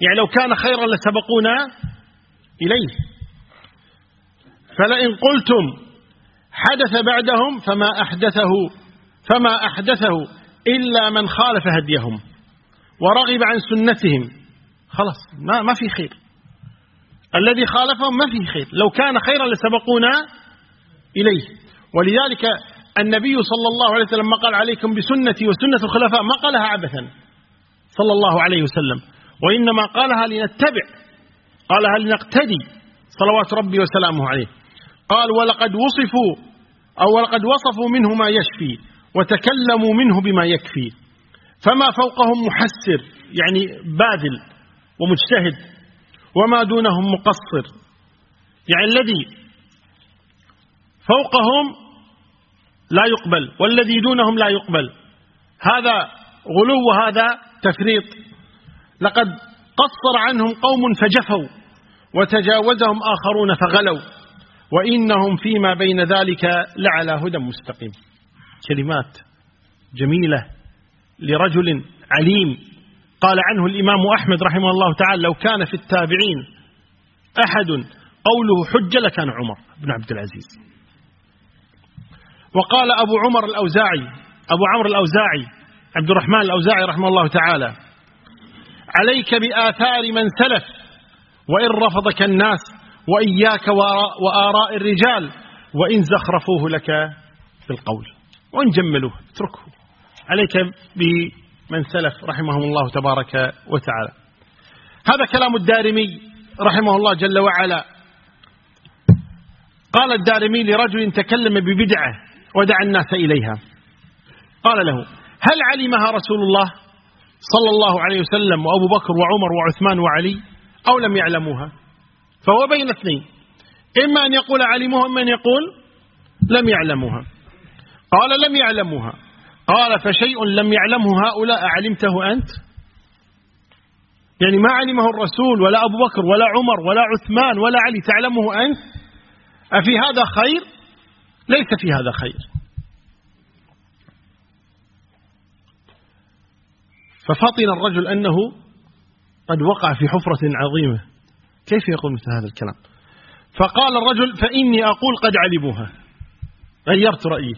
يعني لو كان خيرا لسبقونا إليه. فلئن قلتم حدث بعدهم فما أحدثه فما أحدثه إلا من خالف هديهم. ورغب عن سنتهم. خلاص ما ما في خير. الذي خالفهم ما فيه خير. لو كان خيرا لسبقونا إليه. ولذلك النبي صلى الله عليه وسلم ما قال عليكم بسنتي وسنة الخلفاء ما قالها عبثا. صلى الله عليه وسلم. وإنما قالها لنتبع. قالها لنقتدي. صلوات ربي وسلامه عليه. قال ولقد وصفوا أو ولقد وصفوا منه ما يشفي وتكلموا منه بما يكفي. فما فوقهم محسر يعني باذل ومجتهد وما دونهم مقصر. يعني الذي فوقهم لا يقبل والذي دونهم لا يقبل. هذا غلو وهذا تفريط. لقد قصر عنهم قوم فجفوا وتجاوزهم آخرون فغلوا. وإنهم فيما بين ذلك لعلى هدى مستقيم. كلمات جميلة لرجل عليم. قال عنه الإمام أحمد رحمه الله تعالى لو كان في التابعين أحد قوله حجة لكان عمر بن عبد العزيز. وقال أبو عمر الأوزاعي أبو عمرو الأوزاعي عبد الرحمن الأوزاعي رحمه الله تعالى عليك بآثار من سلف وإن رفضك الناس وإياك وآراء الرجال وإن زخرفوه لك بالقول وإن جملوه اتركه. عليك بمن سلف رحمهم الله تبارك وتعالى. هذا كلام الدارمي رحمه الله جل وعلا. قال الدارمي لرجل تكلم ببدعة ودعا الناس إليها. قال له هل علمها رسول الله صلى الله عليه وسلم وأبو بكر وعمر وعثمان وعلي أو لم يعلموها؟ فهو بين اثنين إما أن يقول علموها إما أن يقول لم يعلموها. قال لم يعلموها. قال فشيء لم يعلمه هؤلاء علمته أنت؟ يعني ما علمه الرسول ولا أبو بكر ولا عمر ولا عثمان ولا علي تعلمه أنت؟ أفي هذا خير؟ ليس في هذا خير. ففطن الرجل أنه قد وقع في حفرة عظيمة. كيف يقول مثل هذا الكلام؟ فقال الرجل فإني أقول قد علموها. غيرت رأيي.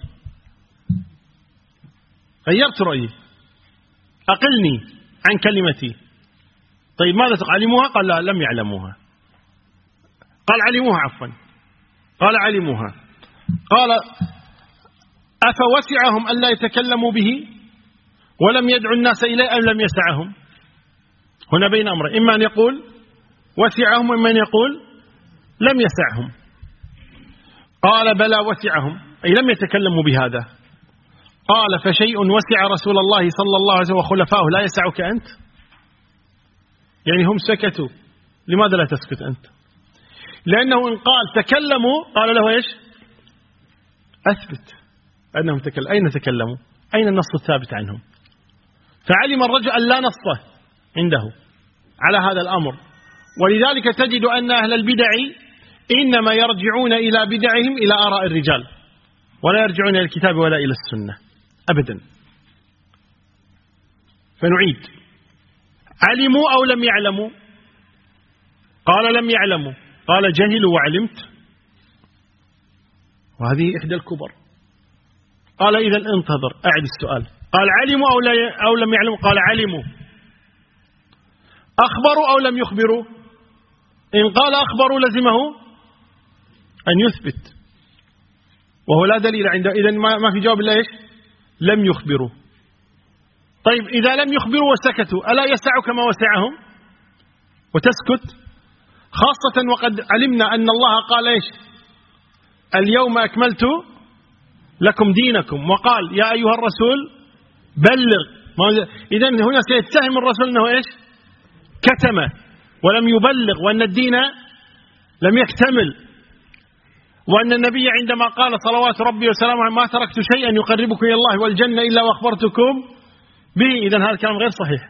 غيرت رأيي. أقلني عن كلمتي. طيب ماذا تعلموها قال لا لم يعلموها. قال علموها عفوا. قال علموها. قال أفوسعهم أن لا يتكلموا به؟ ولم يدعوا الناس إليه أم لم يسعهم؟ هنا بين أمر إما أن يقول وسعهم وإما أن يقول لم يسعهم. قال بلى وسعهم. أي لم يتكلموا بهذا. قال فشيء وسع رسول الله صلى الله عليه وسلم وخلفائه لا يسعك أنت؟ يعني هم سكتوا. لماذا لا تسكت أنت؟ لأنه إن قال تكلموا قال له إيش؟ أثبت أنهم تكلموا أين تكلموا؟ أين النص الثابت عنهم؟ فعلم الرجل أن لا نص عنده على هذا الأمر. ولذلك تجد أن أهل البدع إنما يرجعون إلى بدعهم إلى آراء الرجال ولا يرجعون إلى الكتاب ولا إلى السنة. أبدا. فنعيد. علموا أو لم يعلموا؟ قال لم يعلموا. قال جهلوا وعلمت. وهذه إحدى الكبر. قال إذا انتظر أعد السؤال. قال علموا أو, لا أو لم يعلموا؟ قال علموا. أخبروا أو لم يخبروا؟ إن قال أخبروا لزمه أن يثبت. وهو لا دليل عنده. إذا ما في جواب إلا إيش؟ لم يخبروا. طيب إذا لم يخبروا وسكتوا ألا يسعك ما وسعهم؟ وتسكت. خاصة وقد علمنا أن الله قال إيش؟ اليوم أكملت لكم دينكم. وقال يا أيها الرسول بلغ. إذا هنا سيتهم الرسول أنه إيش؟ كتم ولم يبلغ وأن الدين لم يكتمل. وأن النبي عندما قال صلوات ربي وسلامه ما تركت شيئا يقربكم إلى الله والجنة إلا وأخبرتكم به. إذا هذا الكلام غير صحيح.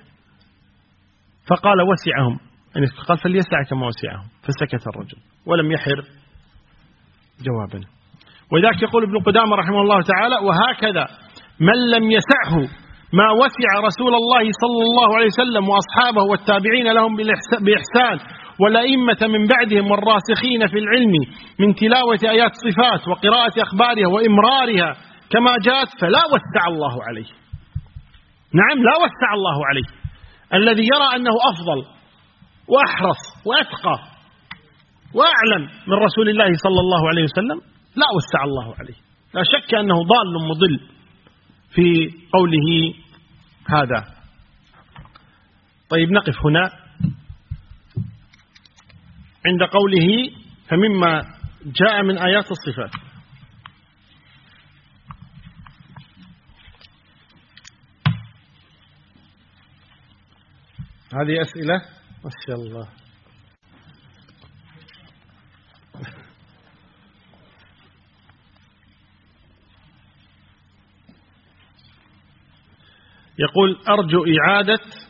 فقال وسعهم. يعني قال فليسع كما وسعهم. فسكت الرجل ولم يحر جوابا. ولذلك يقول ابن قدامة رحمه الله تعالى وهكذا من لم يسعه ما وسع رسول الله صلى الله عليه وسلم وأصحابه والتابعين لهم بإحسان والأئمة من بعدهم والراسخين في العلم من تلاوة آيات صفات وقراءة أخبارها وإمرارها كما جاءت فلا وسع الله عليه. نعم لا وسع الله عليه. الذي يرى أنه أفضل وأحرص وأتقى وأعلم من رسول الله صلى الله عليه وسلم لا وسع الله عليه. لا شك أنه ضال مضل في قوله هذا. طيب نقف هنا. عند قوله فمما جاء من آيات الصفات. هذه أسئلة؟ ما شاء الله. يقول أرجو إعادة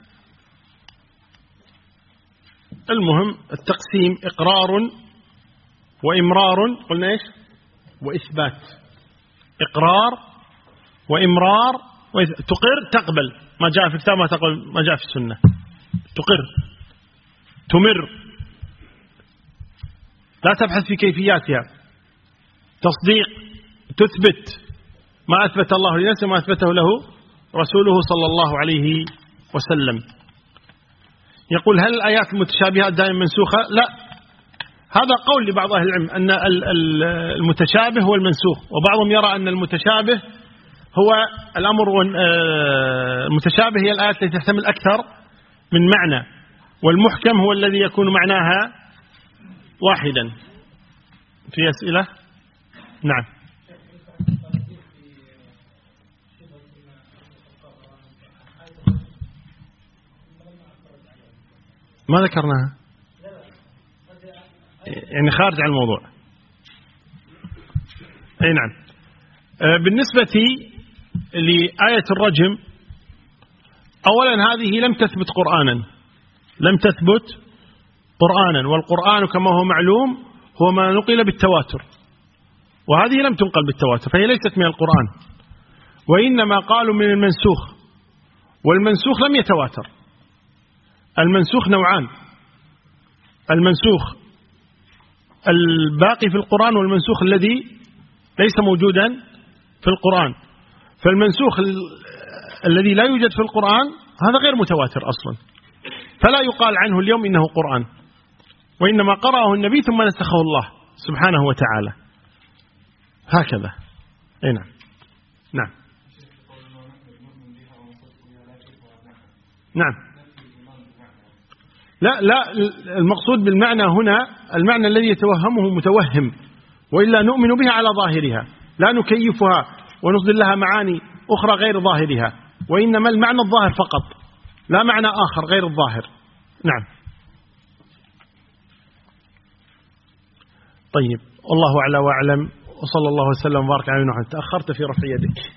المهم التقسيم إقرار وإمرار قلنا إيش؟ وإثبات. إقرار وإمرار تقر تقبل. ما جاء في الكتاب ما تقبل ما جاء في السنة. تقر. تمر. لا تبحث في كيفياتها. تصديق. تثبت. ما أثبت الله لنفسه ما أثبته له رسوله صلى الله عليه وسلم. يقول هل الآيات المتشابهات دائما منسوخة؟ لا. هذا قول لبعض أهل العلم أن المتشابه هو المنسوخ وبعضهم يرى أن المتشابه هو الأمر آه، المتشابه هي الآيات التي تحتمل أكثر من معنى والمحكم هو الذي يكون معناها واحدا. في أسئلة؟ نعم. ما ذكرناها؟ يعني خارج عن الموضوع. أي نعم. آه، بالنسبة لآية الرجم أولا هذه لم تثبت قرآنا. لم تثبت قرآنا. والقرآن كما هو معلوم هو ما نقل بالتواتر. وهذه لم تنقل بالتواتر فهي ليست من القرآن. وإنما قالوا من المنسوخ. والمنسوخ لم يتواتر. المنسوخ نوعان. المنسوخ الباقي في القرآن والمنسوخ الذي ليس موجودا في القرآن. فالمنسوخ الذي لا يوجد في القرآن هذا غير متواتر أصلا. فلا يقال عنه اليوم إنه قرآن وإنما قرأه النبي ثم نسخه الله سبحانه وتعالى. هكذا. أي نعم. نعم. نعم. لا لا المقصود بالمعنى هنا المعنى الذي يتوهمه متوهم وإلا نؤمن بها على ظاهرها لا نكيفها ونصدر لها معاني أخرى غير ظاهرها وإنما المعنى الظاهر فقط لا معنى آخر غير الظاهر. نعم. طيب والله أعلى وأعلم وصلى الله وسلم وبارك على نوح تأخرت في رفع يدك.